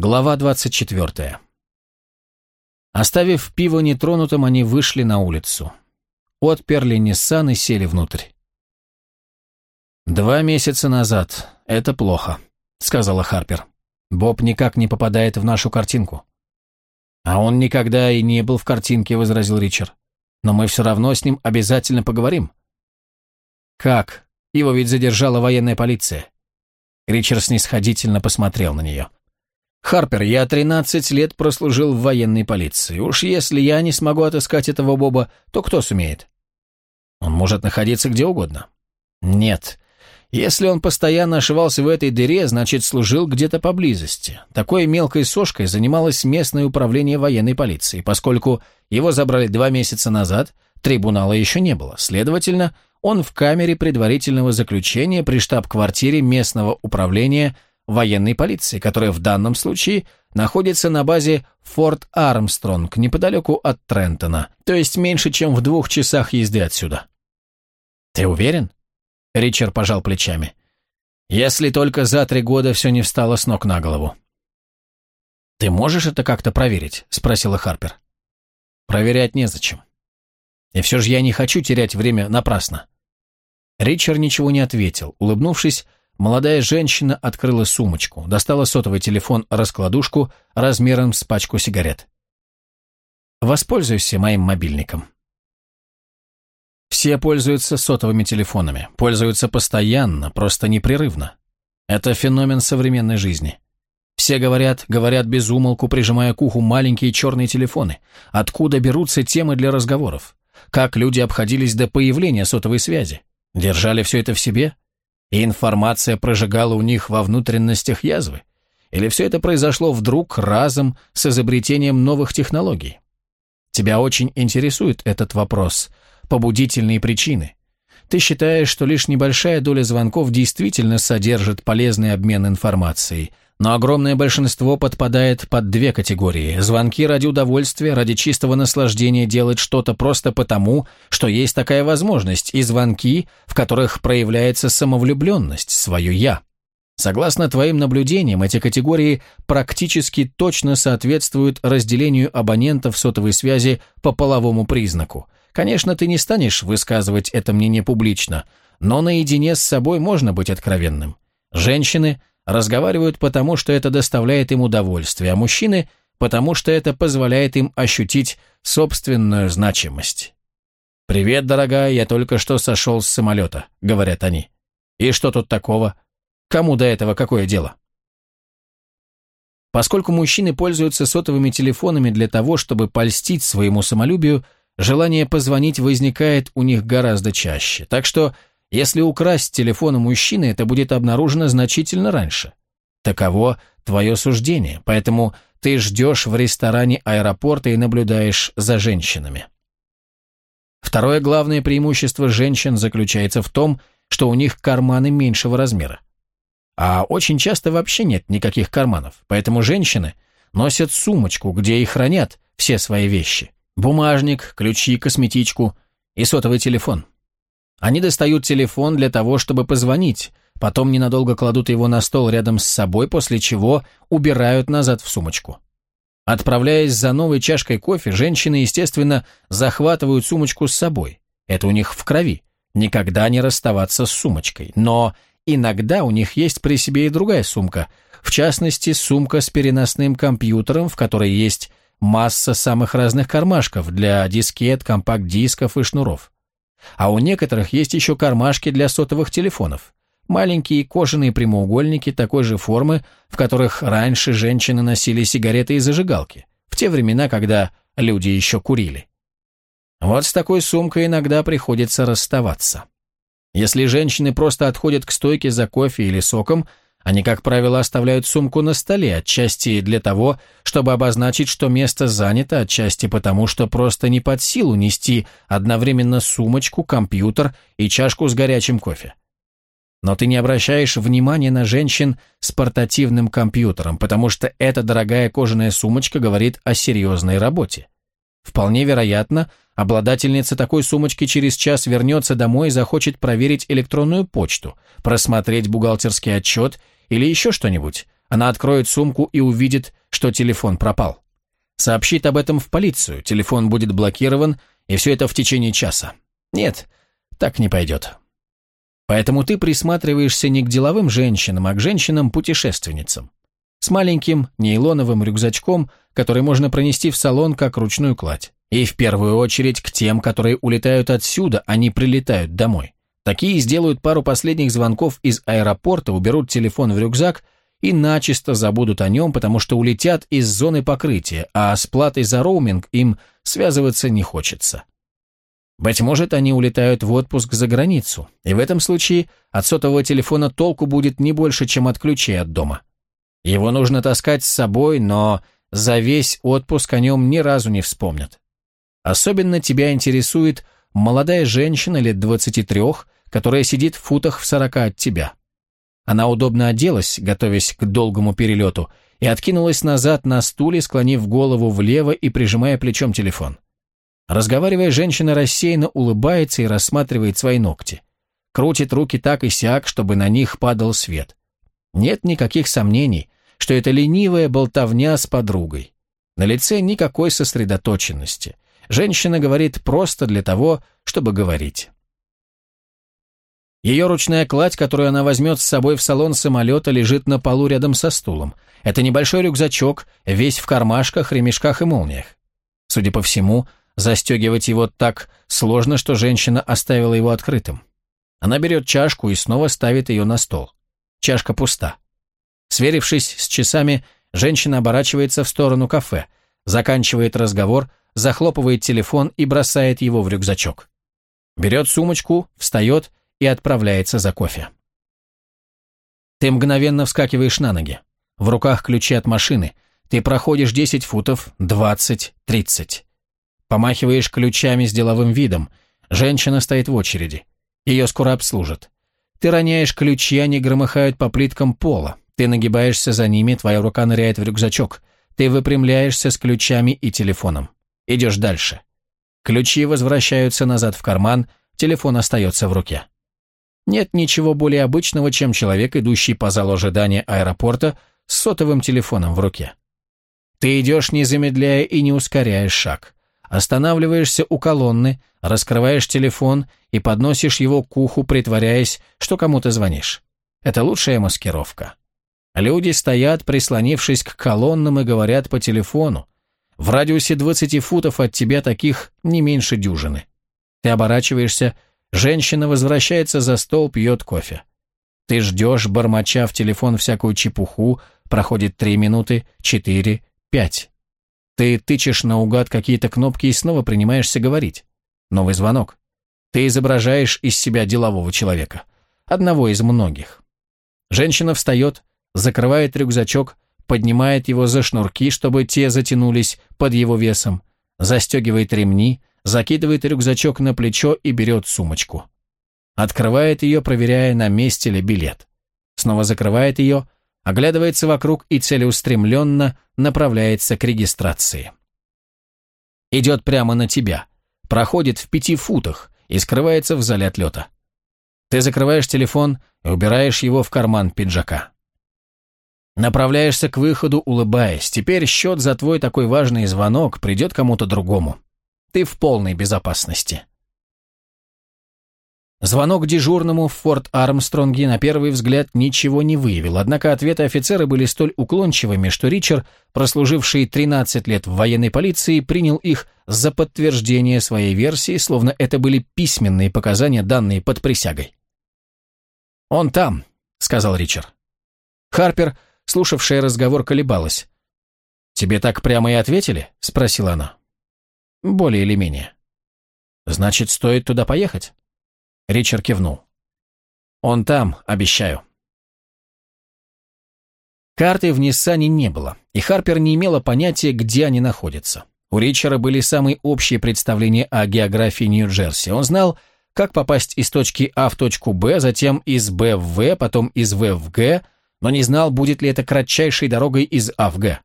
Глава 24. Оставив пиво нетронутым, они вышли на улицу. Отперли Ниссан и сели внутрь. «Два месяца назад. Это плохо», — сказала Харпер. «Боб никак не попадает в нашу картинку». «А он никогда и не был в картинке», — возразил Ричард. «Но мы все равно с ним обязательно поговорим». «Как? Его ведь задержала военная полиция». Ричард снисходительно посмотрел на нее. «Харпер, я 13 лет прослужил в военной полиции. Уж если я не смогу отыскать этого Боба, то кто сумеет?» «Он может находиться где угодно». «Нет. Если он постоянно ошивался в этой дыре, значит, служил где-то поблизости. Такой мелкой сошкой занималось местное управление военной полиции, поскольку его забрали два месяца назад, трибунала еще не было. Следовательно, он в камере предварительного заключения при штаб-квартире местного управления военной полиции, которая в данном случае находится на базе Форт Армстронг, неподалеку от Трентона, то есть меньше, чем в двух часах езды отсюда. «Ты уверен?» Ричард пожал плечами. «Если только за три года все не встало с ног на голову». «Ты можешь это как-то проверить?» – спросила Харпер. «Проверять незачем. И все же я не хочу терять время напрасно». Ричард ничего не ответил. Улыбнувшись, молодая женщина открыла сумочку, достала сотовый телефон-раскладушку размером с пачку сигарет. «Воспользуйся моим мобильником». Все пользуются сотовыми телефонами, пользуются постоянно, просто непрерывно. Это феномен современной жизни. Все говорят, говорят без умолку, прижимая к уху маленькие черные телефоны. Откуда берутся темы для разговоров? Как люди обходились до появления сотовой связи? Держали все это в себе? И информация прожигала у них во внутренностях язвы? Или все это произошло вдруг, разом, с изобретением новых технологий? Тебя очень интересует этот вопрос. Побудительные причины. Ты считаешь, что лишь небольшая доля звонков действительно содержит полезный обмен информацией – но огромное большинство подпадает под две категории. Звонки ради удовольствия, ради чистого наслаждения делать что-то просто потому, что есть такая возможность, и звонки, в которых проявляется самовлюбленность, свое «я». Согласно твоим наблюдениям, эти категории практически точно соответствуют разделению абонентов сотовой связи по половому признаку. Конечно, ты не станешь высказывать это мнение публично, но наедине с собой можно быть откровенным. Женщины разговаривают потому, что это доставляет им удовольствие, а мужчины – потому, что это позволяет им ощутить собственную значимость. «Привет, дорогая, я только что сошел с самолета», – говорят они. «И что тут такого? Кому до этого какое дело?» Поскольку мужчины пользуются сотовыми телефонами для того, чтобы польстить своему самолюбию, желание позвонить возникает у них гораздо чаще. Так что если украсть телефон у мужчины, это будет обнаружено значительно раньше. Таково твое суждение, поэтому ты ждешь в ресторане аэропорта и наблюдаешь за женщинами. Второе главное преимущество женщин заключается в том, что у них карманы меньшего размера. А очень часто вообще нет никаких карманов, поэтому женщины носят сумочку, где и хранят все свои вещи. Бумажник, ключи, косметичку и сотовый телефон. Они достают телефон для того, чтобы позвонить, потом ненадолго кладут его на стол рядом с собой, после чего убирают назад в сумочку. Отправляясь за новой чашкой кофе, женщины, естественно, захватывают сумочку с собой. Это у них в крови. Никогда не расставаться с сумочкой. Но иногда у них есть при себе и другая сумка. В частности, сумка с переносным компьютером, в которой есть масса самых разных кармашков для дискет, компакт-дисков и шнуров. А у некоторых есть еще кармашки для сотовых телефонов. Маленькие кожаные прямоугольники такой же формы, в которых раньше женщины носили сигареты и зажигалки, в те времена, когда люди еще курили. Вот с такой сумкой иногда приходится расставаться. Если женщины просто отходят к стойке за кофе или соком, они, как правило, оставляют сумку на столе, отчасти для того, чтобы обозначить, что место занято, отчасти потому, что просто не под силу нести одновременно сумочку, компьютер и чашку с горячим кофе. Но ты не обращаешь внимания на женщин с портативным компьютером, потому что эта дорогая кожаная сумочка говорит о серьезной работе. Вполне вероятно, обладательница такой сумочки через час вернется домой и захочет проверить электронную почту, просмотреть бухгалтерский отчет или еще что-нибудь, Она откроет сумку и увидит, что телефон пропал. Сообщит об этом в полицию, телефон будет блокирован, и все это в течение часа. Нет, так не пойдет. Поэтому ты присматриваешься не к деловым женщинам, а к женщинам-путешественницам. С маленьким нейлоновым рюкзачком, который можно пронести в салон как ручную кладь. И в первую очередь к тем, которые улетают отсюда, а не прилетают домой. Такие сделают пару последних звонков из аэропорта, уберут телефон в рюкзак и начисто забудут о нем, потому что улетят из зоны покрытия, а с платой за роуминг им связываться не хочется. Быть может, они улетают в отпуск за границу, и в этом случае от сотового телефона толку будет не больше, чем от ключей от дома. Его нужно таскать с собой, но за весь отпуск о нем ни разу не вспомнят. Особенно тебя интересует молодая женщина лет 23, которая сидит в футах в 40 от тебя. Она удобно оделась, готовясь к долгому перелету, и откинулась назад на стуле, склонив голову влево и прижимая плечом телефон. Разговаривая, женщина рассеянно улыбается и рассматривает свои ногти. Крутит руки так и сяк, чтобы на них падал свет. Нет никаких сомнений, что это ленивая болтовня с подругой. На лице никакой сосредоточенности. Женщина говорит просто для того, чтобы говорить. Ее ручная кладь, которую она возьмет с собой в салон самолета, лежит на полу рядом со стулом. Это небольшой рюкзачок, весь в кармашках, ремешках и молниях. Судя по всему, застегивать его так сложно, что женщина оставила его открытым. Она берет чашку и снова ставит ее на стол. Чашка пуста. Сверившись с часами, женщина оборачивается в сторону кафе, заканчивает разговор, захлопывает телефон и бросает его в рюкзачок. Берет сумочку, встает и отправляется за кофе. Ты мгновенно вскакиваешь на ноги. В руках ключи от машины. Ты проходишь 10 футов, 20, 30. Помахиваешь ключами с деловым видом. Женщина стоит в очереди. Ее скоро обслужат. Ты роняешь ключи, они громыхают по плиткам пола. Ты нагибаешься за ними, твоя рука ныряет в рюкзачок. Ты выпрямляешься с ключами и телефоном. Идешь дальше. Ключи возвращаются назад в карман, телефон остается в руке. Нет ничего более обычного, чем человек, идущий по залу ожидания аэропорта с сотовым телефоном в руке. Ты идешь, не замедляя и не ускоряешь шаг. Останавливаешься у колонны, раскрываешь телефон и подносишь его к уху, притворяясь, что кому-то звонишь. Это лучшая маскировка. Люди стоят, прислонившись к колоннам и говорят по телефону. В радиусе 20 футов от тебя таких не меньше дюжины. Ты оборачиваешься, женщина возвращается за стол, пьет кофе. Ты ждешь, бормоча в телефон всякую чепуху, проходит три минуты, четыре, пять. Ты тычешь наугад какие-то кнопки и снова принимаешься говорить. Новый звонок. Ты изображаешь из себя делового человека. Одного из многих. Женщина встает, закрывает рюкзачок, поднимает его за шнурки, чтобы те затянулись под его весом, застегивает ремни, закидывает рюкзачок на плечо и берет сумочку. Открывает ее, проверяя, на месте ли билет. Снова закрывает ее, оглядывается вокруг и целеустремленно направляется к регистрации. Идет прямо на тебя, проходит в пяти футах и скрывается в зале отлета. Ты закрываешь телефон и убираешь его в карман пиджака. Направляешься к выходу, улыбаясь. Теперь счет за твой такой важный звонок придет кому-то другому. Ты в полной безопасности. Звонок дежурному в Форт Армстронге на первый взгляд ничего не выявил, однако ответы офицера были столь уклончивыми, что Ричард, прослуживший 13 лет в военной полиции, принял их за подтверждение своей версии, словно это были письменные показания, данные под присягой. «Он там», — сказал Ричард. Харпер слушавшая разговор, колебалась. «Тебе так прямо и ответили?» – спросила она. «Более или менее». «Значит, стоит туда поехать?» Ричард кивнул. «Он там, обещаю». Карты в Ниссане не было, и Харпер не имела понятия, где они находятся. У Ричера были самые общие представления о географии Нью-Джерси. Он знал, как попасть из точки А в точку Б, затем из Б в В, потом из В в Г – но не знал, будет ли это кратчайшей дорогой из Авга.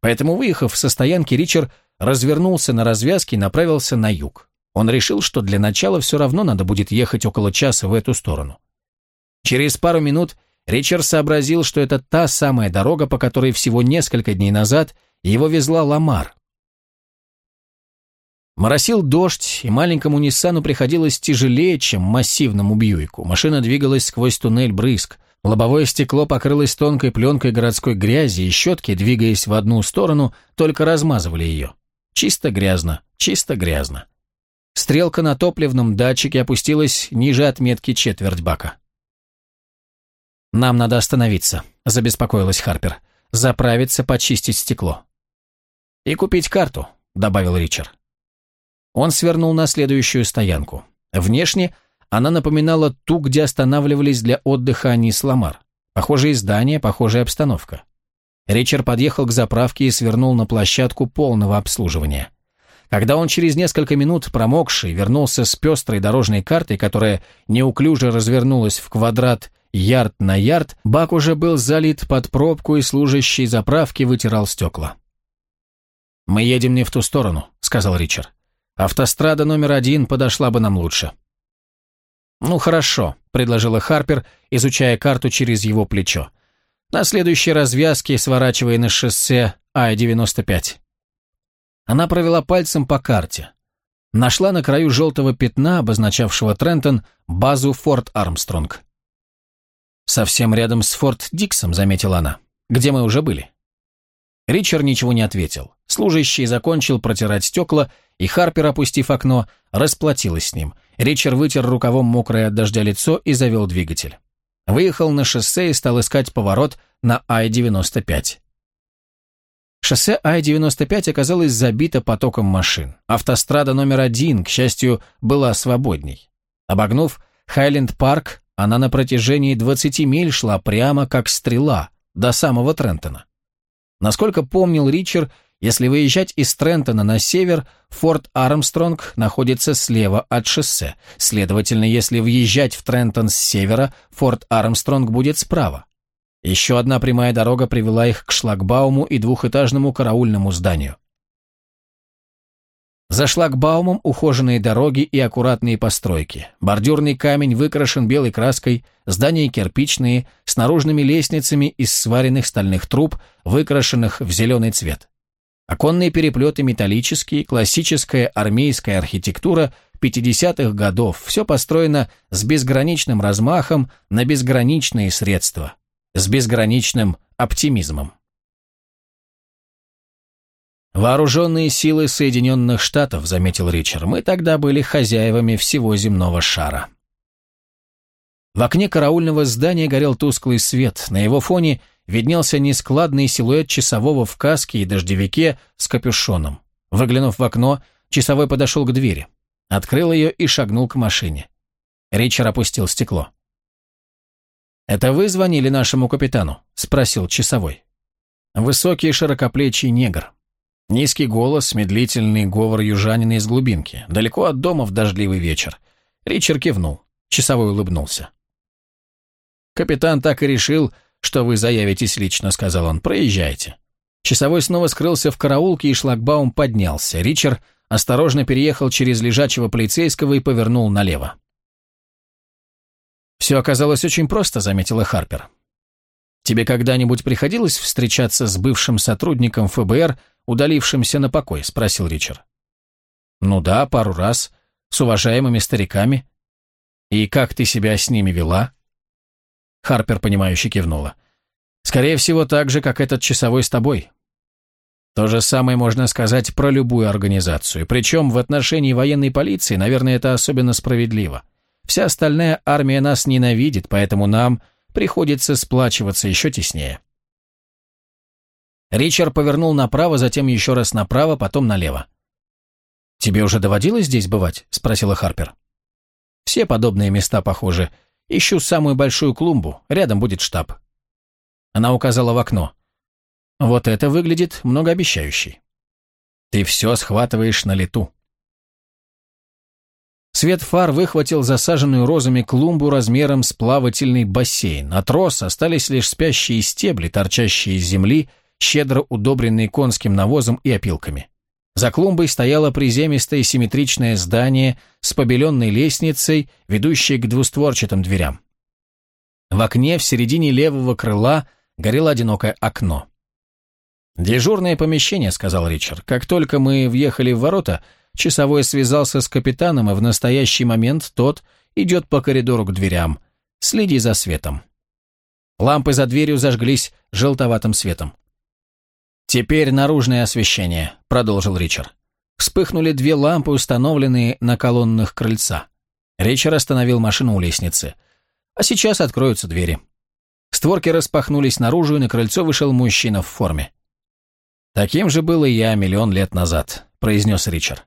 Поэтому, выехав со стоянки, Ричард развернулся на развязке и направился на юг. Он решил, что для начала все равно надо будет ехать около часа в эту сторону. Через пару минут Ричард сообразил, что это та самая дорога, по которой всего несколько дней назад его везла Ламар. Моросил дождь, и маленькому Ниссану приходилось тяжелее, чем массивному Бьюику. Машина двигалась сквозь туннель брызг. Лобовое стекло покрылось тонкой пленкой городской грязи, и щетки, двигаясь в одну сторону, только размазывали ее. Чисто грязно, чисто грязно. Стрелка на топливном датчике опустилась ниже отметки четверть бака. «Нам надо остановиться», – забеспокоилась Харпер. «Заправиться, почистить стекло». «И купить карту», – добавил Ричард. Он свернул на следующую стоянку. Внешне она напоминала ту, где останавливались для отдыха они с Ламар. Похожие здания, похожая обстановка. Ричард подъехал к заправке и свернул на площадку полного обслуживания. Когда он через несколько минут промокший вернулся с пестрой дорожной картой, которая неуклюже развернулась в квадрат ярд на ярд, бак уже был залит под пробку и служащий заправки вытирал стекла. «Мы едем не в ту сторону», — сказал Ричард. Автострада номер один подошла бы нам лучше». «Ну хорошо», — предложила Харпер, изучая карту через его плечо. «На следующей развязке, сворачивая на шоссе А-95». Она провела пальцем по карте. Нашла на краю желтого пятна, обозначавшего Трентон, базу Форт Армстронг. «Совсем рядом с Форт Диксом», — заметила она. «Где мы уже были?» Ричард ничего не ответил. Служащий закончил протирать стекла, и Харпер, опустив окно, расплатилась с ним. Ричард вытер рукавом мокрое от дождя лицо и завел двигатель. Выехал на шоссе и стал искать поворот на Ай-95. Шоссе Ай-95 оказалось забито потоком машин. Автострада номер один, к счастью, была свободней. Обогнув Хайленд-парк, она на протяжении 20 миль шла прямо как стрела, до самого Трентона. Насколько помнил Ричард, если выезжать из Трентона на север, Форт Армстронг находится слева от шоссе. Следовательно, если въезжать в Трентон с севера, Форт Армстронг будет справа. Еще одна прямая дорога привела их к шлагбауму и двухэтажному караульному зданию. За шлагбаумом ухоженные дороги и аккуратные постройки. Бордюрный камень выкрашен белой краской, здания кирпичные, с наружными лестницами из сваренных стальных труб, выкрашенных в зеленый цвет. Оконные переплеты металлические, классическая армейская архитектура 50-х годов, все построено с безграничным размахом на безграничные средства, с безграничным оптимизмом. «Вооруженные силы Соединенных Штатов», — заметил Ричард, — «мы тогда были хозяевами всего земного шара». В окне караульного здания горел тусклый свет, на его фоне виднелся нескладный силуэт часового в каске и дождевике с капюшоном. Выглянув в окно, часовой подошел к двери, открыл ее и шагнул к машине. Ричард опустил стекло. «Это вы звонили нашему капитану?» — спросил часовой. Высокий широкоплечий негр. Низкий голос, медлительный говор южанина из глубинки. Далеко от дома в дождливый вечер. Ричард кивнул. Часовой улыбнулся. Капитан так и решил, что вы заявитесь лично», — сказал он. «Проезжайте». Часовой снова скрылся в караулке, и шлагбаум поднялся. Ричард осторожно переехал через лежачего полицейского и повернул налево. «Все оказалось очень просто», — заметила Харпер. «Тебе когда-нибудь приходилось встречаться с бывшим сотрудником ФБР, удалившимся на покой?» — спросил Ричард. «Ну да, пару раз. С уважаемыми стариками. И как ты себя с ними вела?» Харпер, понимающе кивнула. «Скорее всего, так же, как этот часовой с тобой». То же самое можно сказать про любую организацию. Причем в отношении военной полиции, наверное, это особенно справедливо. Вся остальная армия нас ненавидит, поэтому нам приходится сплачиваться еще теснее. Ричард повернул направо, затем еще раз направо, потом налево. «Тебе уже доводилось здесь бывать?» – спросила Харпер. «Все подобные места похожи. Ищу самую большую клумбу, рядом будет штаб». Она указала в окно. «Вот это выглядит многообещающе. Ты все схватываешь на лету». Свет фар выхватил засаженную розами клумбу размером с плавательный бассейн. От роз остались лишь спящие стебли, торчащие из земли, щедро удобренные конским навозом и опилками. За клумбой стояло приземистое симметричное здание с побеленной лестницей, ведущей к двустворчатым дверям. В окне в середине левого крыла горело одинокое окно. «Дежурное помещение», — сказал Ричард. «Как только мы въехали в ворота, часовой связался с капитаном, и в настоящий момент тот идет по коридору к дверям. Следи за светом». Лампы за дверью зажглись желтоватым светом. «Теперь наружное освещение», — продолжил Ричард. Вспыхнули две лампы, установленные на колоннах крыльца. Ричард остановил машину у лестницы. А сейчас откроются двери. Створки распахнулись наружу, и на крыльцо вышел мужчина в форме. «Таким же был и я миллион лет назад», — произнес Ричард.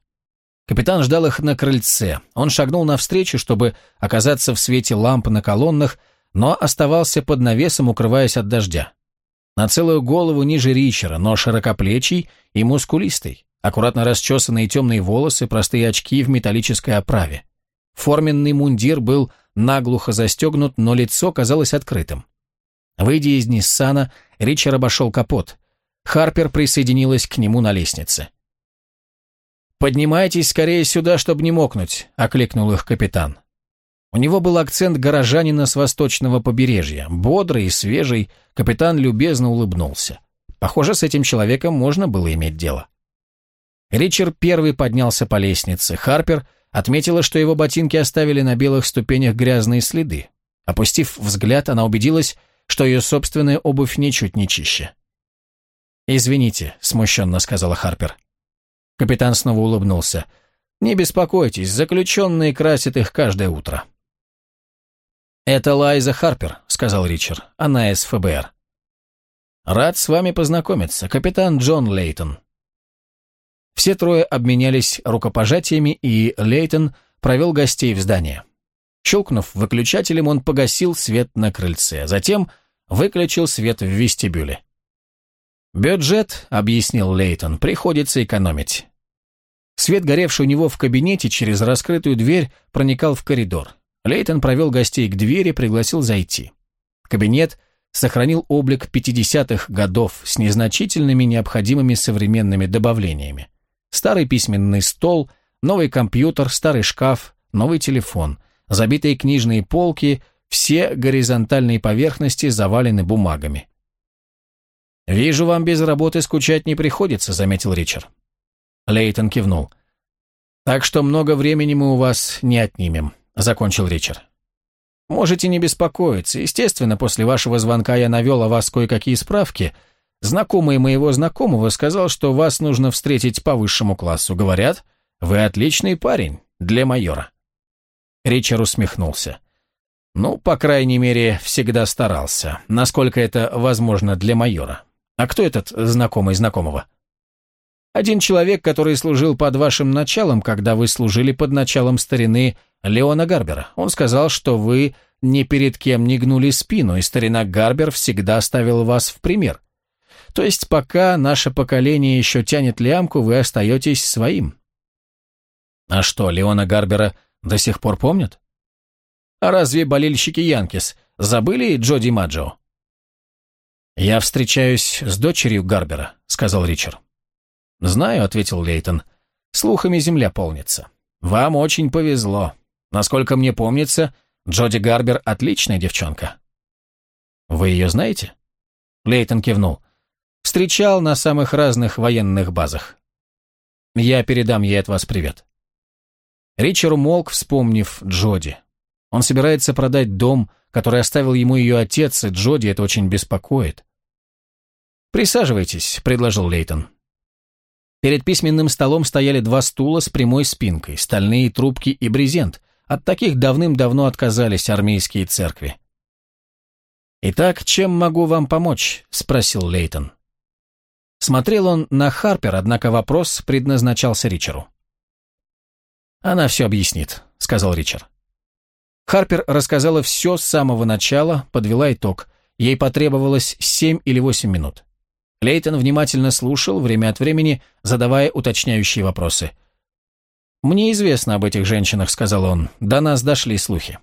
Капитан ждал их на крыльце. Он шагнул навстречу, чтобы оказаться в свете ламп на колоннах, но оставался под навесом, укрываясь от дождя. На целую голову ниже Ричера, но широкоплечий и мускулистый, аккуратно расчесанные темные волосы, простые очки в металлической оправе. Форменный мундир был наглухо застегнут, но лицо казалось открытым. Выйдя из Ниссана, Ричард обошел капот. Харпер присоединилась к нему на лестнице. «Поднимайтесь скорее сюда, чтобы не мокнуть», — окликнул их капитан. У него был акцент горожанина с восточного побережья. Бодрый и свежий, капитан любезно улыбнулся. Похоже, с этим человеком можно было иметь дело. Ричард первый поднялся по лестнице. Харпер отметила, что его ботинки оставили на белых ступенях грязные следы. Опустив взгляд, она убедилась, что ее собственная обувь ничуть не чище. «Извините», — смущенно сказала Харпер. Капитан снова улыбнулся. «Не беспокойтесь, заключенные красят их каждое утро». «Это Лайза Харпер», — сказал Ричард. «Она из ФБР». «Рад с вами познакомиться, капитан Джон Лейтон». Все трое обменялись рукопожатиями, и Лейтон провел гостей в здание. Щелкнув выключателем, он погасил свет на крыльце, затем выключил свет в вестибюле. «Бюджет», — объяснил Лейтон, — «приходится экономить». Свет, горевший у него в кабинете через раскрытую дверь, проникал в коридор. Лейтон провел гостей к двери, пригласил зайти. Кабинет сохранил облик 50-х годов с незначительными необходимыми современными добавлениями. Старый письменный стол, новый компьютер, старый шкаф, новый телефон, забитые книжные полки, все горизонтальные поверхности завалены бумагами. «Вижу, вам без работы скучать не приходится», — заметил Ричард. Лейтон кивнул. «Так что много времени мы у вас не отнимем». — закончил Ричард. «Можете не беспокоиться. Естественно, после вашего звонка я навел о вас кое-какие справки. Знакомый моего знакомого сказал, что вас нужно встретить по высшему классу. Говорят, вы отличный парень для майора». Ричард усмехнулся. «Ну, по крайней мере, всегда старался, насколько это возможно для майора. А кто этот знакомый знакомого?» Один человек, который служил под вашим началом, когда вы служили под началом старины Леона Гарбера. Он сказал, что вы ни перед кем не гнули спину, и старина Гарбер всегда ставил вас в пример. То есть пока наше поколение еще тянет лямку, вы остаетесь своим. А что, Леона Гарбера до сих пор помнят? А разве болельщики Янкис забыли Джоди Маджо? «Я встречаюсь с дочерью Гарбера», — сказал Ричард. «Знаю», — ответил Лейтон. «Слухами земля полнится. Вам очень повезло. Насколько мне помнится, Джоди Гарбер — отличная девчонка». «Вы ее знаете?» Лейтон кивнул. «Встречал на самых разных военных базах. Я передам ей от вас привет». Ричард умолк, вспомнив Джоди. Он собирается продать дом, который оставил ему ее отец, и Джоди это очень беспокоит. «Присаживайтесь», — предложил Лейтон. Перед письменным столом стояли два стула с прямой спинкой, стальные трубки и брезент. От таких давным-давно отказались армейские церкви. «Итак, чем могу вам помочь?» – спросил Лейтон. Смотрел он на Харпер, однако вопрос предназначался Ричеру. «Она все объяснит», – сказал Ричард. Харпер рассказала все с самого начала, подвела итог. Ей потребовалось семь или восемь минут. Лейтон внимательно слушал, время от времени задавая уточняющие вопросы. «Мне известно об этих женщинах», — сказал он. «До нас дошли слухи».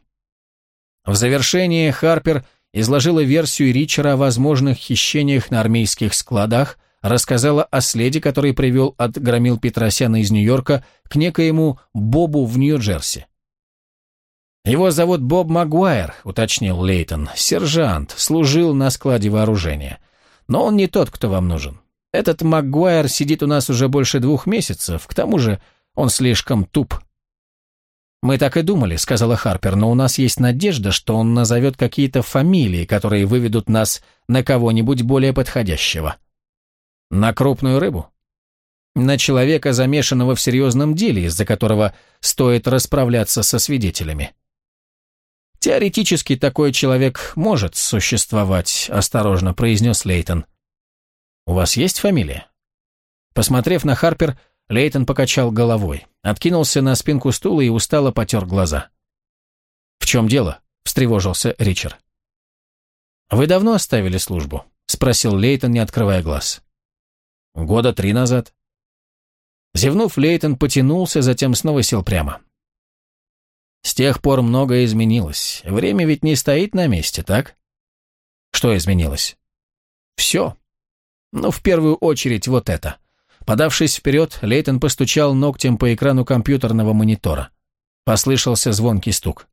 В завершение Харпер изложила версию Ричера о возможных хищениях на армейских складах, рассказала о следе, который привел от громил Петросяна из Нью-Йорка к некоему Бобу в Нью-Джерси. «Его зовут Боб Магуайр», — уточнил Лейтон. «Сержант, служил на складе вооружения. Но он не тот, кто вам нужен. Этот Магуайр сидит у нас уже больше двух месяцев, к тому же он слишком туп». «Мы так и думали», — сказала Харпер, «но у нас есть надежда, что он назовет какие-то фамилии, которые выведут нас на кого-нибудь более подходящего». «На крупную рыбу?» «На человека, замешанного в серьезном деле, из-за которого стоит расправляться со свидетелями». «Теоретически такой человек может существовать», – осторожно произнес Лейтон. «У вас есть фамилия?» Посмотрев на Харпер, Лейтон покачал головой, откинулся на спинку стула и устало потер глаза. «В чем дело?» – встревожился Ричард. «Вы давно оставили службу?» – спросил Лейтон, не открывая глаз. «Года три назад». Зевнув, Лейтон потянулся, затем снова сел прямо. С тех пор многое изменилось. Время ведь не стоит на месте, так? Что изменилось? Все. Ну, в первую очередь, вот это. Подавшись вперед, Лейтон постучал ногтем по экрану компьютерного монитора. Послышался звонкий стук.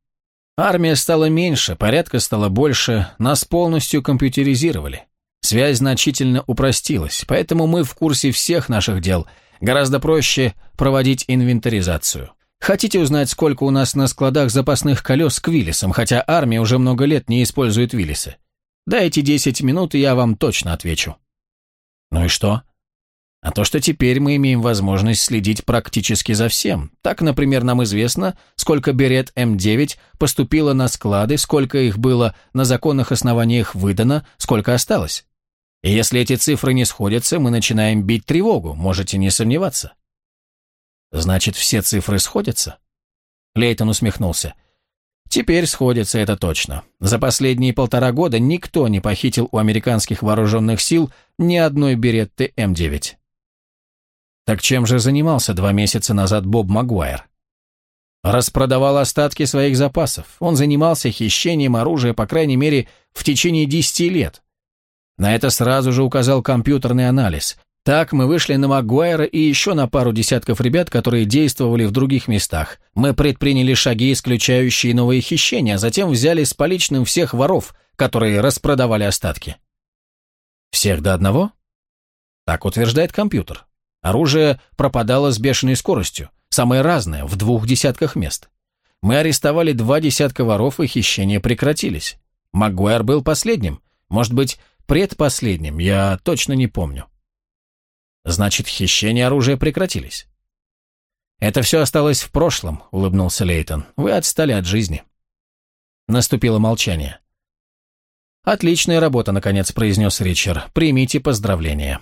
Армия стала меньше, порядка стало больше, нас полностью компьютеризировали. Связь значительно упростилась, поэтому мы в курсе всех наших дел. Гораздо проще проводить инвентаризацию. Хотите узнать, сколько у нас на складах запасных колес к Виллисам, хотя армия уже много лет не использует Виллисы? Дайте 10 минут, и я вам точно отвечу. Ну и что? А то, что теперь мы имеем возможность следить практически за всем. Так, например, нам известно, сколько берет М9 поступило на склады, сколько их было на законных основаниях выдано, сколько осталось. И если эти цифры не сходятся, мы начинаем бить тревогу, можете не сомневаться. Значит, все цифры сходятся? Лейтон усмехнулся. Теперь сходятся, это точно. За последние полтора года никто не похитил у американских вооруженных сил ни одной беретты М9. Так чем же занимался два месяца назад Боб Магуайр? Распродавал остатки своих запасов. Он занимался хищением оружия, по крайней мере, в течение десяти лет. На это сразу же указал компьютерный анализ. Так мы вышли на Магуайра и еще на пару десятков ребят, которые действовали в других местах. Мы предприняли шаги, исключающие новые хищения, а затем взяли с поличным всех воров, которые распродавали остатки. Всех до одного? Так утверждает компьютер. Оружие пропадало с бешеной скоростью, самое разное, в двух десятках мест. Мы арестовали два десятка воров, и хищения прекратились. Магуайр был последним, может быть, предпоследним, я точно не помню. Значит, хищения оружия прекратились. «Это все осталось в прошлом», — улыбнулся Лейтон. «Вы отстали от жизни». Наступило молчание. «Отличная работа», — наконец произнес Ричард. «Примите поздравления».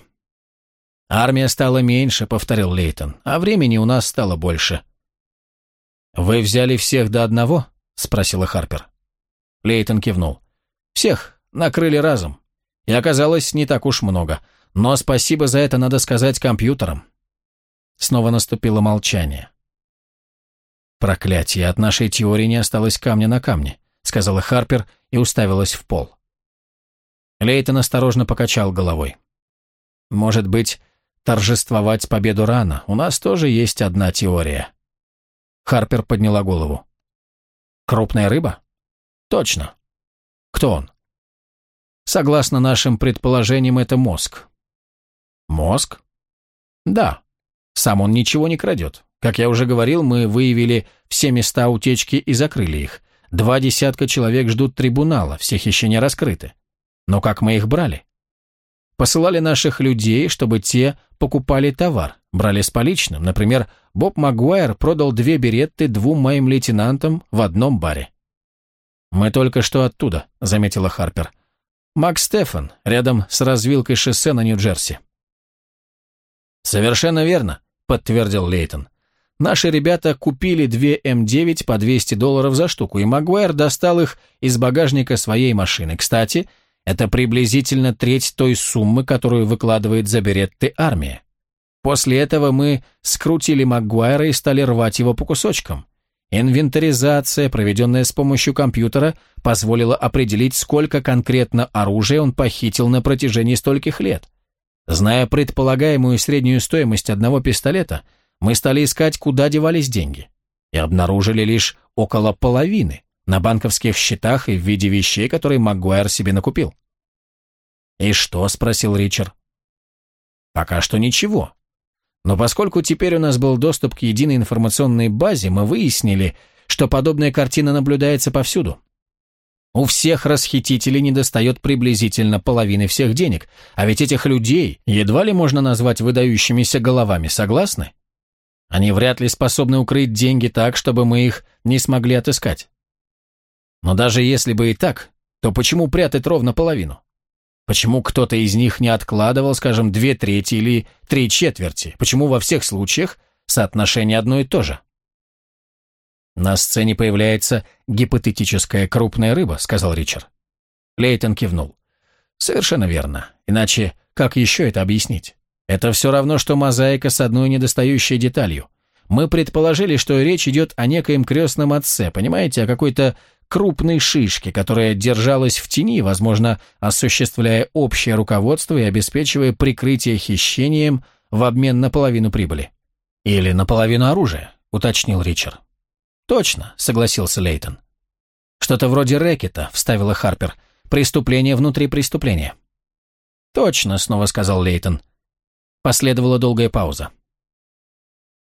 «Армия стала меньше», — повторил Лейтон, — «а времени у нас стало больше». «Вы взяли всех до одного?» — спросила Харпер. Лейтон кивнул. «Всех, накрыли разом. И оказалось, не так уж много. Но спасибо за это надо сказать компьютерам. Снова наступило молчание. «Проклятие, от нашей теории не осталось камня на камне», сказала Харпер и уставилась в пол. Лейтон осторожно покачал головой. «Может быть, торжествовать победу рано. У нас тоже есть одна теория». Харпер подняла голову. «Крупная рыба?» «Точно. Кто он?» «Согласно нашим предположениям, это мозг. Мозг? Да. Сам он ничего не крадет. Как я уже говорил, мы выявили все места утечки и закрыли их. Два десятка человек ждут трибунала, все хищения раскрыты. Но как мы их брали? Посылали наших людей, чтобы те покупали товар, брали с поличным. Например, Боб Магуайр продал две беретты двум моим лейтенантам в одном баре. «Мы только что оттуда», — заметила Харпер. «Макс Стефан, рядом с развилкой шоссе на Нью-Джерси». «Совершенно верно», — подтвердил Лейтон. «Наши ребята купили две М9 по 200 долларов за штуку, и Магуайр достал их из багажника своей машины. Кстати, это приблизительно треть той суммы, которую выкладывает за беретты армия. После этого мы скрутили Магуайра и стали рвать его по кусочкам. Инвентаризация, проведенная с помощью компьютера, позволила определить, сколько конкретно оружия он похитил на протяжении стольких лет. Зная предполагаемую среднюю стоимость одного пистолета, мы стали искать, куда девались деньги. и обнаружили лишь около половины на банковских счетах и в виде вещей, которые Магуайр себе накупил. «И что?» – спросил Ричард. «Пока что ничего. Но поскольку теперь у нас был доступ к единой информационной базе, мы выяснили, что подобная картина наблюдается повсюду. У всех расхитителей недостает приблизительно половины всех денег, а ведь этих людей едва ли можно назвать выдающимися головами, согласны? Они вряд ли способны укрыть деньги так, чтобы мы их не смогли отыскать. Но даже если бы и так, то почему прятать ровно половину? Почему кто-то из них не откладывал, скажем, две трети или три четверти? Почему во всех случаях соотношение одно и то же? На сцене появляется гипотетическая крупная рыба, сказал Ричард. Лейтон кивнул. Совершенно верно. Иначе как еще это объяснить? Это все равно, что мозаика с одной недостающей деталью. Мы предположили, что речь идет о некоем крестном отце, понимаете, о какой-то крупной шишке, которая держалась в тени, возможно, осуществляя общее руководство и обеспечивая прикрытие хищением в обмен на половину прибыли. «Или на половину оружия», — уточнил Ричард. «Точно», — согласился Лейтон. «Что-то вроде рэкета», — вставила Харпер. «Преступление внутри преступления». «Точно», — снова сказал Лейтон. Последовала долгая пауза.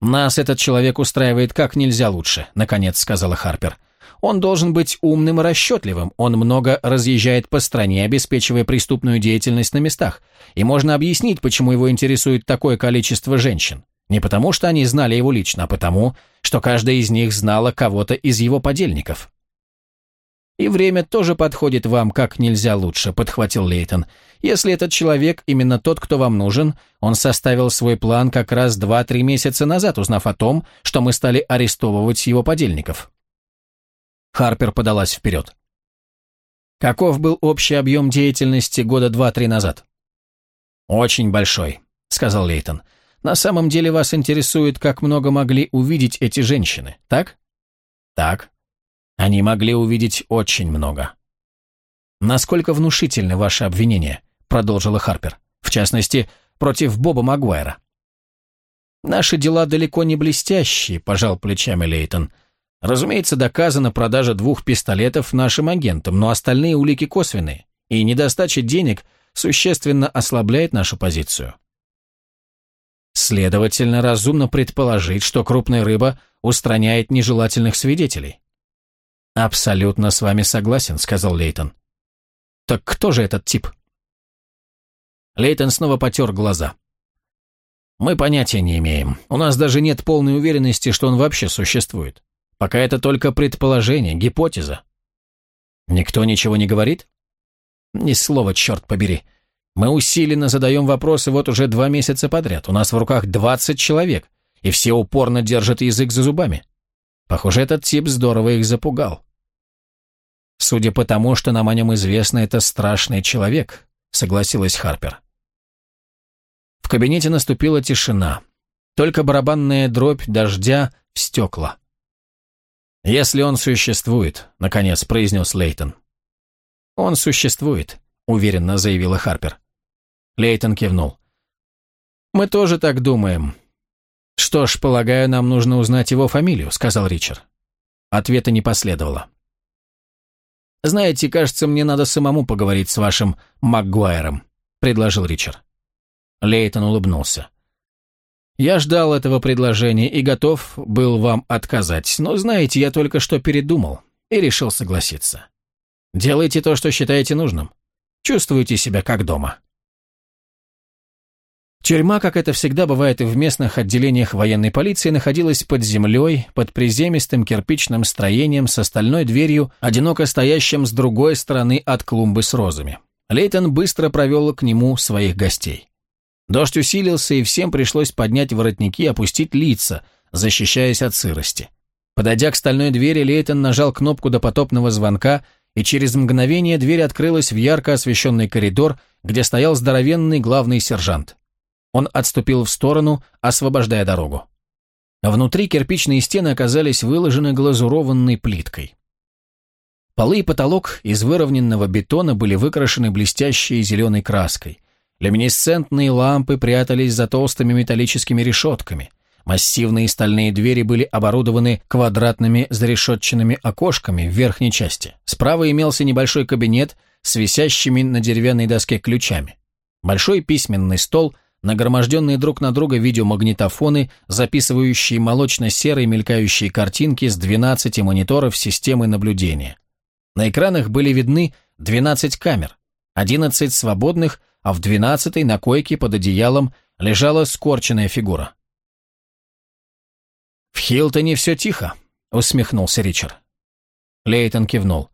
«Нас этот человек устраивает как нельзя лучше», — наконец сказала Харпер. Он должен быть умным и расчетливым, он много разъезжает по стране, обеспечивая преступную деятельность на местах, и можно объяснить, почему его интересует такое количество женщин. Не потому, что они знали его лично, а потому, что каждая из них знала кого-то из его подельников. «И время тоже подходит вам как нельзя лучше», — подхватил Лейтон. «Если этот человек именно тот, кто вам нужен, он составил свой план как раз два-три месяца назад, узнав о том, что мы стали арестовывать его подельников». Харпер подалась вперед. Каков был общий объем деятельности года два-три назад? Очень большой, сказал Лейтон. На самом деле вас интересует, как много могли увидеть эти женщины, так? Так. Они могли увидеть очень много. Насколько внушительны ваши обвинения? Продолжила Харпер. В частности, против Боба Магуайра. Наши дела далеко не блестящие, пожал плечами Лейтон. Разумеется, доказана продажа двух пистолетов нашим агентам, но остальные улики косвенные, и недостача денег существенно ослабляет нашу позицию. Следовательно, разумно предположить, что крупная рыба устраняет нежелательных свидетелей. «Абсолютно с вами согласен», — сказал Лейтон. «Так кто же этот тип?» Лейтон снова потер глаза. «Мы понятия не имеем. У нас даже нет полной уверенности, что он вообще существует. Пока это только предположение, гипотеза. Никто ничего не говорит? Ни слова, черт побери. Мы усиленно задаем вопросы вот уже два месяца подряд. У нас в руках 20 человек, и все упорно держат язык за зубами. Похоже, этот тип здорово их запугал. Судя по тому, что нам о нем известно, это страшный человек, согласилась Харпер. В кабинете наступила тишина. Только барабанная дробь дождя в стекла. «Если он существует», — наконец произнес Лейтон. «Он существует», — уверенно заявила Харпер. Лейтон кивнул. «Мы тоже так думаем. Что ж, полагаю, нам нужно узнать его фамилию», — сказал Ричард. Ответа не последовало. «Знаете, кажется, мне надо самому поговорить с вашим Макгуайром», — предложил Ричард. Лейтон улыбнулся. Я ждал этого предложения и готов был вам отказать, но, знаете, я только что передумал и решил согласиться. Делайте то, что считаете нужным. Чувствуйте себя как дома. Тюрьма, как это всегда бывает и в местных отделениях военной полиции, находилась под землей, под приземистым кирпичным строением с остальной дверью, одиноко стоящим с другой стороны от клумбы с розами. Лейтон быстро провел к нему своих гостей. Дождь усилился, и всем пришлось поднять воротники и опустить лица, защищаясь от сырости. Подойдя к стальной двери, Лейтон нажал кнопку допотопного звонка, и через мгновение дверь открылась в ярко освещенный коридор, где стоял здоровенный главный сержант. Он отступил в сторону, освобождая дорогу. Внутри кирпичные стены оказались выложены глазурованной плиткой. Полы и потолок из выровненного бетона были выкрашены блестящей зеленой краской – Люминесцентные лампы прятались за толстыми металлическими решетками. Массивные стальные двери были оборудованы квадратными зарешетченными окошками в верхней части. Справа имелся небольшой кабинет с висящими на деревянной доске ключами. Большой письменный стол, нагроможденные друг на друга видеомагнитофоны, записывающие молочно-серые мелькающие картинки с 12 мониторов системы наблюдения. На экранах были видны 12 камер, 11 свободных, а в 12 на койке под одеялом лежала скорченная фигура. «В Хилтоне все тихо», — усмехнулся Ричард. Лейтон кивнул.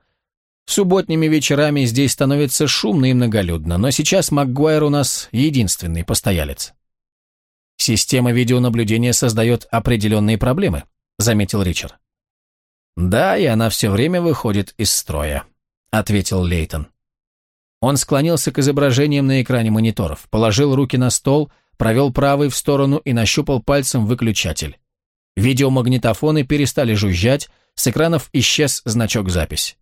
«Субботними вечерами здесь становится шумно и многолюдно, но сейчас Макгуайр у нас единственный постоялец». «Система видеонаблюдения создает определенные проблемы», — заметил Ричард. «Да, и она все время выходит из строя», — ответил Лейтон. Он склонился к изображениям на экране мониторов, положил руки на стол, провел правой в сторону и нащупал пальцем выключатель. Видеомагнитофоны перестали жужжать, с экранов исчез значок «Запись».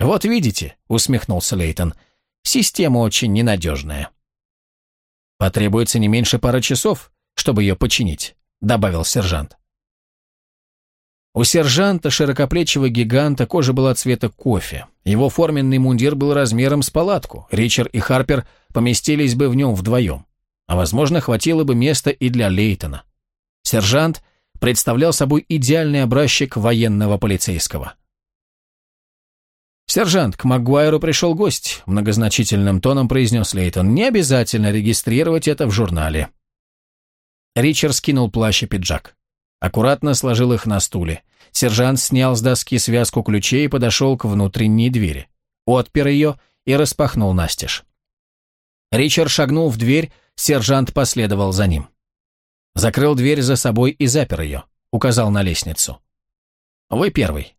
«Вот видите», — усмехнулся Лейтон, — «система очень ненадежная». «Потребуется не меньше пары часов, чтобы ее починить», — добавил сержант. У сержанта, широкоплечего гиганта, кожа была цвета кофе. Его форменный мундир был размером с палатку. Ричард и Харпер поместились бы в нем вдвоем. А, возможно, хватило бы места и для Лейтона. Сержант представлял собой идеальный образчик военного полицейского. «Сержант, к Магуайру пришел гость», — многозначительным тоном произнес Лейтон. «Не обязательно регистрировать это в журнале». Ричард скинул плащ и пиджак. Аккуратно сложил их на стуле. Сержант снял с доски связку ключей и подошел к внутренней двери. Отпер ее и распахнул настежь. Ричард шагнул в дверь, сержант последовал за ним. Закрыл дверь за собой и запер ее. Указал на лестницу. «Вы первый».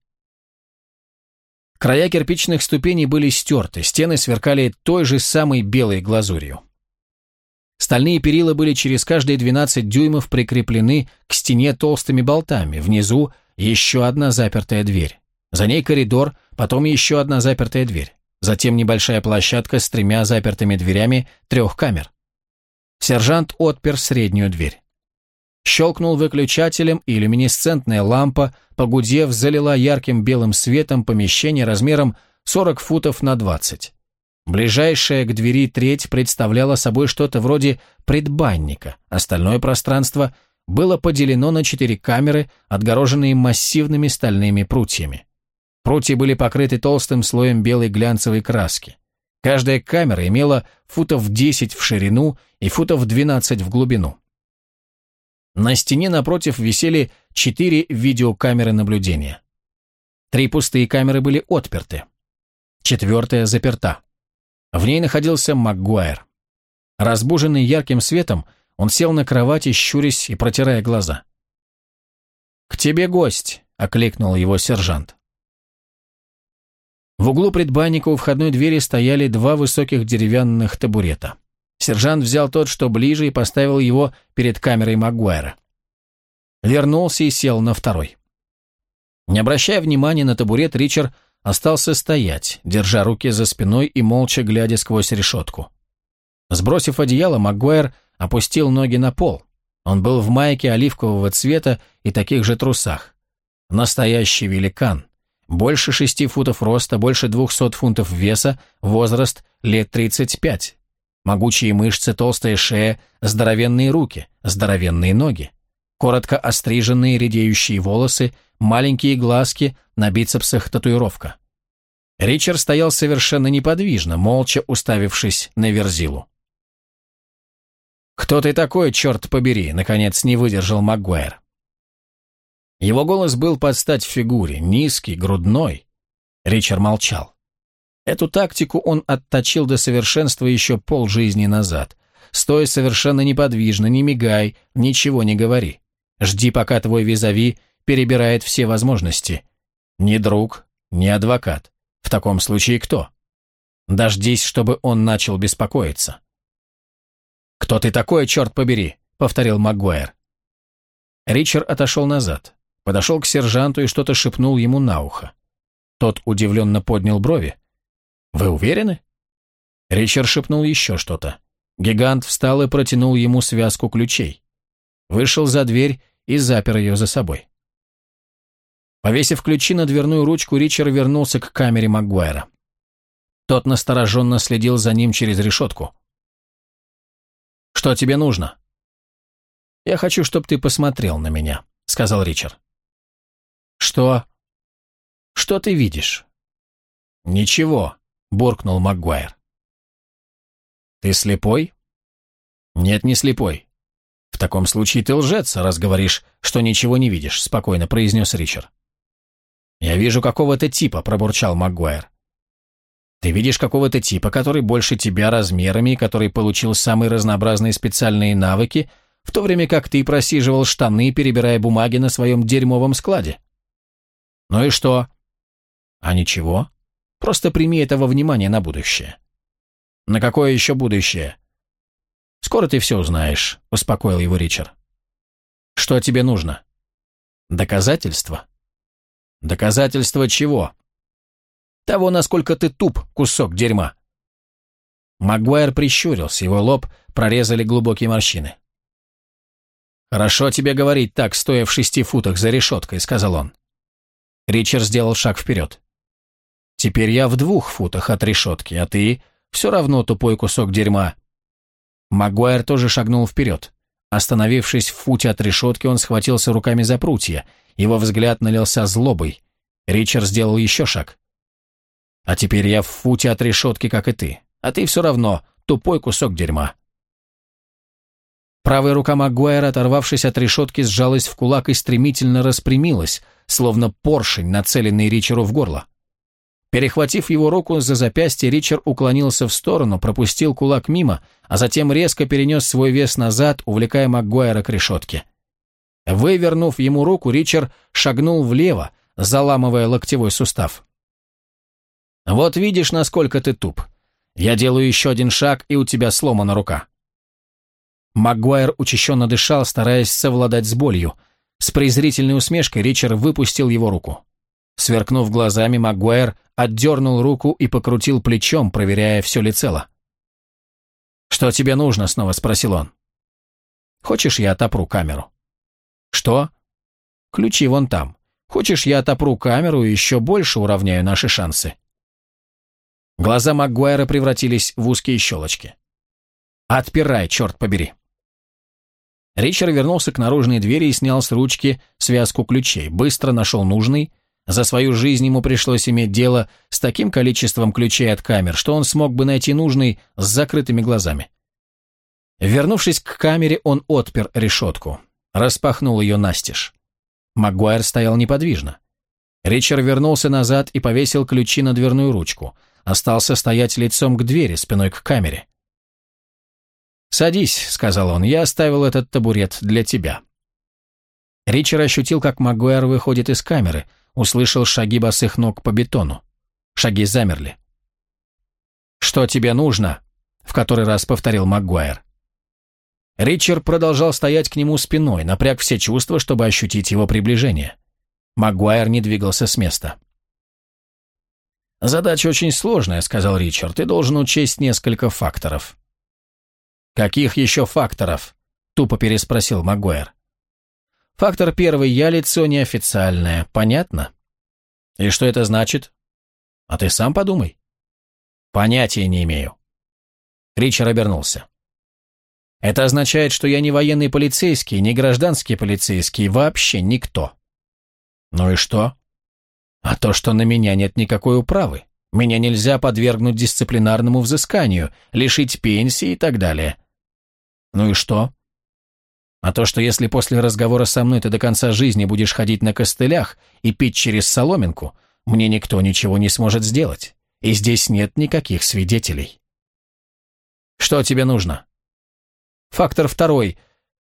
Края кирпичных ступеней были стерты, стены сверкали той же самой белой глазурью. Стальные перила были через каждые 12 дюймов прикреплены к стене толстыми болтами. Внизу еще одна запертая дверь. За ней коридор, потом еще одна запертая дверь. Затем небольшая площадка с тремя запертыми дверями трех камер. Сержант отпер среднюю дверь. Щелкнул выключателем, и люминесцентная лампа, погудев, залила ярким белым светом помещение размером 40 футов на 20. Ближайшая к двери треть представляла собой что-то вроде предбанника, остальное пространство было поделено на четыре камеры, отгороженные массивными стальными прутьями. Прутья были покрыты толстым слоем белой глянцевой краски. Каждая камера имела футов 10 в ширину и футов 12 в глубину. На стене напротив висели четыре видеокамеры наблюдения. Три пустые камеры были отперты. Четвертая заперта. В ней находился Макгуайр. Разбуженный ярким светом, он сел на кровати, щурясь и протирая глаза. «К тебе гость», — окликнул его сержант. В углу предбанника у входной двери стояли два высоких деревянных табурета. Сержант взял тот, что ближе, и поставил его перед камерой Магуайра. Вернулся и сел на второй. Не обращая внимания на табурет, Ричард остался стоять, держа руки за спиной и молча глядя сквозь решетку. Сбросив одеяло, Магуайр опустил ноги на пол. Он был в майке оливкового цвета и таких же трусах. Настоящий великан. Больше шести футов роста, больше двухсот фунтов веса, возраст лет тридцать пять. Могучие мышцы, толстая шея, здоровенные руки, здоровенные ноги. Коротко остриженные редеющие волосы, маленькие глазки, на бицепсах татуировка. Ричард стоял совершенно неподвижно, молча уставившись на Верзилу. «Кто ты такой, черт побери?» — наконец не выдержал Магуайр. Его голос был под стать фигуре, низкий, грудной. Ричард молчал. Эту тактику он отточил до совершенства еще полжизни назад. Стой совершенно неподвижно, не мигай, ничего не говори. Жди, пока твой визави перебирает все возможности. Ни друг, ни адвокат. В таком случае кто? Дождись, чтобы он начал беспокоиться. «Кто ты такой, черт побери?» — повторил Магуайр. Ричард отошел назад, подошел к сержанту и что-то шепнул ему на ухо. Тот удивленно поднял брови. «Вы уверены?» Ричард шепнул еще что-то. Гигант встал и протянул ему связку ключей. Вышел за дверь и запер ее за собой. Повесив ключи на дверную ручку, Ричард вернулся к камере Магуайра. Тот настороженно следил за ним через решетку. «Что тебе нужно?» «Я хочу, чтобы ты посмотрел на меня», — сказал Ричард. «Что?» «Что ты видишь?» «Ничего», — буркнул Магуайр. «Ты слепой?» «Нет, не слепой. В таком случае ты лжец, раз говоришь, что ничего не видишь», — спокойно произнес Ричард. «Я вижу какого-то типа», — пробурчал Магуайр. «Ты видишь какого-то типа, который больше тебя размерами и который получил самые разнообразные специальные навыки, в то время как ты просиживал штаны, перебирая бумаги на своем дерьмовом складе. Ну и что? А ничего. Просто прими это во внимание на будущее. На какое еще будущее? Скоро ты все узнаешь, успокоил его Ричард. Что тебе нужно? Доказательства? Доказательства чего? Того, насколько ты туп, кусок дерьма. Магуайр прищурился, его лоб прорезали глубокие морщины. «Хорошо тебе говорить так, стоя в шести футах за решеткой», — сказал он. Ричард сделал шаг вперед. «Теперь я в двух футах от решетки, а ты все равно тупой кусок дерьма». Магуайр тоже шагнул вперед. Остановившись в футе от решетки, он схватился руками за прутья. Его взгляд налился злобой. Ричард сделал еще шаг. «А теперь я в футе от решетки, как и ты. А ты все равно тупой кусок дерьма». Правая рука Магуайра, оторвавшись от решетки, сжалась в кулак и стремительно распрямилась, словно поршень, нацеленный Ричеру в горло. Перехватив его руку за запястье, Ричард уклонился в сторону, пропустил кулак мимо, а затем резко перенес свой вес назад, увлекая Магуайра к решетке. Вывернув ему руку, Ричард шагнул влево, заламывая локтевой сустав. «Вот видишь, насколько ты туп. Я делаю еще один шаг, и у тебя сломана рука». Магуайр учащенно дышал, стараясь совладать с болью. С презрительной усмешкой Ричард выпустил его руку. Сверкнув глазами, Магуайр отдернул руку и покрутил плечом, проверяя, все ли цело. «Что тебе нужно?» — снова спросил он. «Хочешь, я отопру камеру?» «Что?» «Ключи вон там. Хочешь, я отопру камеру и еще больше уравняю наши шансы?» Глаза Магуайра превратились в узкие щелочки. «Отпирай, черт побери!» Ричард вернулся к наружной двери и снял с ручки связку ключей, быстро нашел нужный. За свою жизнь ему пришлось иметь дело с таким количеством ключей от камер, что он смог бы найти нужный с закрытыми глазами. Вернувшись к камере, он отпер решетку, распахнул ее настежь. Магуайр стоял неподвижно. Ричард вернулся назад и повесил ключи на дверную ручку. Остался стоять лицом к двери, спиной к камере. «Садись», — сказал он, — «я оставил этот табурет для тебя». Ричард ощутил, как Магуэр выходит из камеры, услышал шаги босых ног по бетону. Шаги замерли. «Что тебе нужно?» — в который раз повторил Магуайр. Ричард продолжал стоять к нему спиной, напряг все чувства, чтобы ощутить его приближение. Магуайр не двигался с места. «Задача очень сложная», — сказал Ричард. «Ты должен учесть несколько факторов». «Каких еще факторов?» – тупо переспросил Магуэр. «Фактор первый – я лицо неофициальное, понятно?» «И что это значит?» «А ты сам подумай». «Понятия не имею». Ричард обернулся. «Это означает, что я не военный полицейский, не гражданский полицейский, вообще никто». «Ну и что?» «А то, что на меня нет никакой управы. Меня нельзя подвергнуть дисциплинарному взысканию, лишить пенсии и так далее. Ну и что? А то, что если после разговора со мной ты до конца жизни будешь ходить на костылях и пить через соломинку, мне никто ничего не сможет сделать. И здесь нет никаких свидетелей. Что тебе нужно? Фактор второй.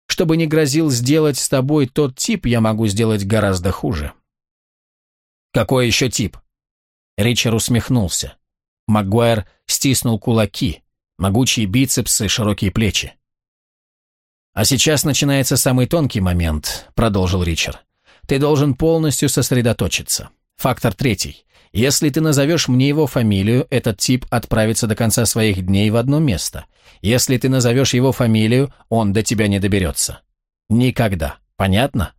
Чтобы не грозил сделать с тобой тот тип, я могу сделать гораздо хуже. Какой еще тип? Ричард усмехнулся. Магуайр стиснул кулаки, могучие бицепсы, широкие плечи. «А сейчас начинается самый тонкий момент», — продолжил Ричард. «Ты должен полностью сосредоточиться. Фактор третий. Если ты назовешь мне его фамилию, этот тип отправится до конца своих дней в одно место. Если ты назовешь его фамилию, он до тебя не доберется. Никогда. Понятно?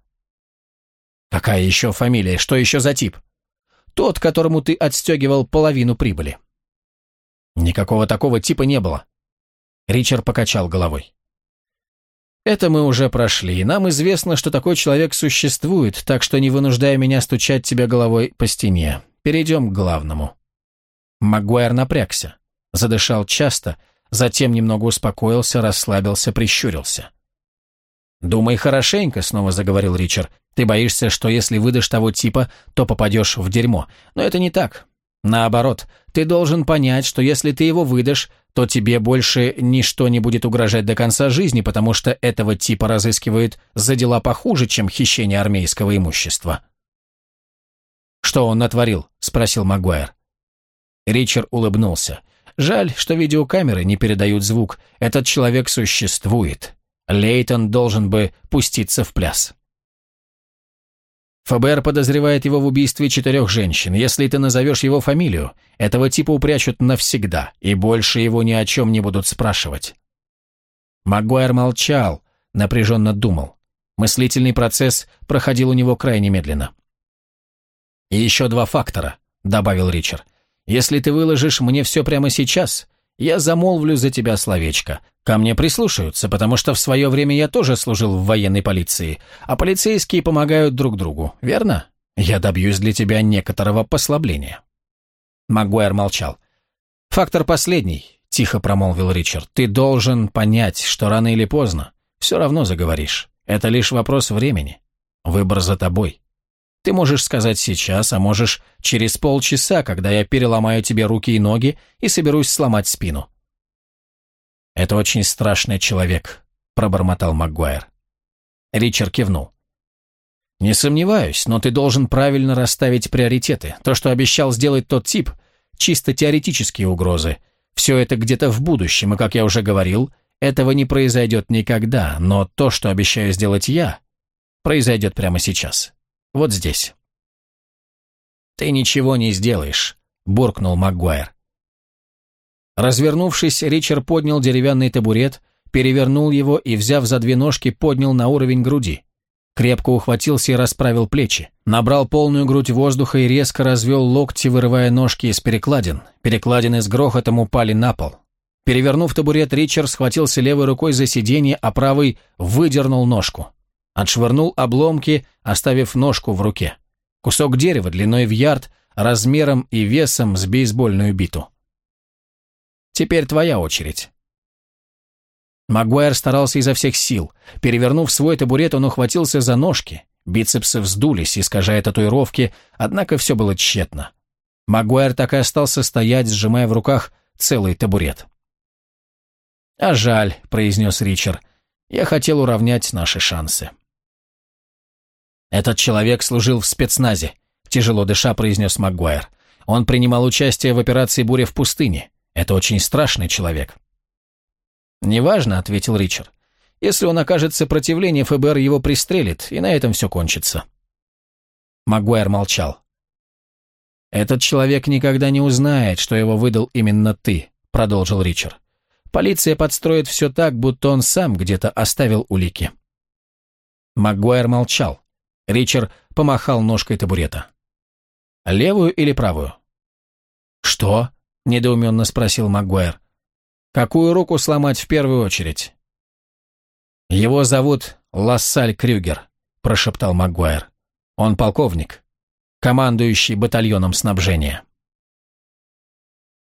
Какая еще фамилия? Что еще за тип? Тот, которому ты отстегивал половину прибыли. Никакого такого типа не было. Ричард покачал головой. Это мы уже прошли. Нам известно, что такой человек существует, так что не вынуждай меня стучать тебя головой по стене. Перейдем к главному. Магуайр напрягся, задышал часто, затем немного успокоился, расслабился, прищурился. «Думай хорошенько», — снова заговорил Ричард. «Ты боишься, что если выдашь того типа, то попадешь в дерьмо. Но это не так. Наоборот, ты должен понять, что если ты его выдашь, то тебе больше ничто не будет угрожать до конца жизни, потому что этого типа разыскивают за дела похуже, чем хищение армейского имущества». «Что он натворил?» — спросил Магуайр. Ричард улыбнулся. «Жаль, что видеокамеры не передают звук. Этот человек существует. Лейтон должен бы пуститься в пляс». ФБР подозревает его в убийстве четырех женщин. Если ты назовешь его фамилию, этого типа упрячут навсегда, и больше его ни о чем не будут спрашивать. Магуайр молчал, напряженно думал. Мыслительный процесс проходил у него крайне медленно. «И еще два фактора», — добавил Ричард. «Если ты выложишь мне все прямо сейчас, я замолвлю за тебя словечко. Ко мне прислушаются, потому что в свое время я тоже служил в военной полиции, а полицейские помогают друг другу, верно? Я добьюсь для тебя некоторого послабления». Магуайр молчал. «Фактор последний», — тихо промолвил Ричард. «Ты должен понять, что рано или поздно все равно заговоришь. Это лишь вопрос времени. Выбор за тобой. Ты можешь сказать сейчас, а можешь через полчаса, когда я переломаю тебе руки и ноги и соберусь сломать спину». «Это очень страшный человек», — пробормотал Магуайр. Ричард кивнул. «Не сомневаюсь, но ты должен правильно расставить приоритеты. То, что обещал сделать тот тип, чисто теоретические угрозы. Все это где-то в будущем, и, как я уже говорил, этого не произойдет никогда, но то, что обещаю сделать я, произойдет прямо сейчас. Вот здесь». «Ты ничего не сделаешь», — буркнул Магуайр. Развернувшись, Ричард поднял деревянный табурет, перевернул его и, взяв за две ножки, поднял на уровень груди. Крепко ухватился и расправил плечи. Набрал полную грудь воздуха и резко развел локти, вырывая ножки из перекладин. Перекладины с грохотом упали на пол. Перевернув табурет, Ричард схватился левой рукой за сиденье, а правой выдернул ножку. Отшвырнул обломки, оставив ножку в руке. Кусок дерева длиной в ярд, размером и весом с бейсбольную биту. Теперь твоя очередь». Магуайр старался изо всех сил. Перевернув свой табурет, он ухватился за ножки. Бицепсы вздулись, искажая татуировки, однако все было тщетно. Магуайр так и остался стоять, сжимая в руках целый табурет. «А жаль», — произнес Ричард, — «я хотел уравнять наши шансы». «Этот человек служил в спецназе», — тяжело дыша произнес Магуайр. «Он принимал участие в операции «Буря в пустыне». Это очень страшный человек». «Неважно», — ответил Ричард. «Если он окажет сопротивление, ФБР его пристрелит, и на этом все кончится». Магуайр молчал. «Этот человек никогда не узнает, что его выдал именно ты», — продолжил Ричард. «Полиция подстроит все так, будто он сам где-то оставил улики». Магуайр молчал. Ричард помахал ножкой табурета. «Левую или правую?» «Что?» – недоуменно спросил Магуайр. «Какую руку сломать в первую очередь?» «Его зовут Лассаль Крюгер», – прошептал Магуайр. «Он полковник, командующий батальоном снабжения».